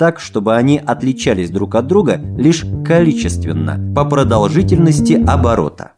так, чтобы они отличались друг от друга лишь количественно, по продолжительности оборота.